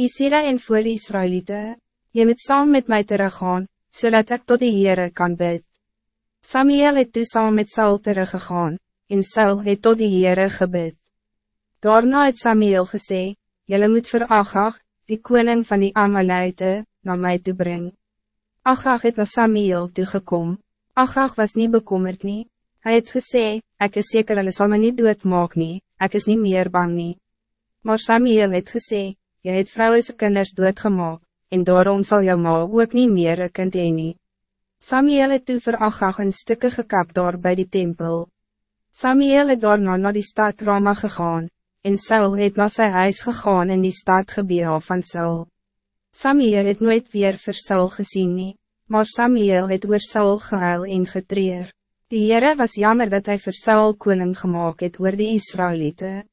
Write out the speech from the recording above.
Isira en voor die Israëlieten, je moet saam met mij teruggaan, zodat ik tot die Heere kan bid. Samuel het toe saam met Saul teruggegaan, en Saul het tot die Heere gebid. Daarna het Samuel gesê, Jelle moet vir Agag, die koning van die Amalite, naar mij toe brengen. Agag het na Samuel toegekom, Agag was niet bekommerd nie, hy het gesê, ek is seker hulle sal my nie doodmaak nie, ek is niet meer bang nie. Maar Samuel het gesê, jy het vrouwens kinders doodgemaak, en daarom zal jou ma ook niet meer een kind heen nie. Samuel het toe vir Agag in stukken gekapt daar bij die tempel. Samuel het daarna naar die stad Rama gegaan, en Saul het na sy huis gegaan in die stad Gebea van Saul. Samuel het nooit weer vir Saul gezien nie, maar Samuel het oor Saul gehuil en getreer. Die Heere was jammer dat hij vir Saul koning gemaakt het oor die Israëlieten.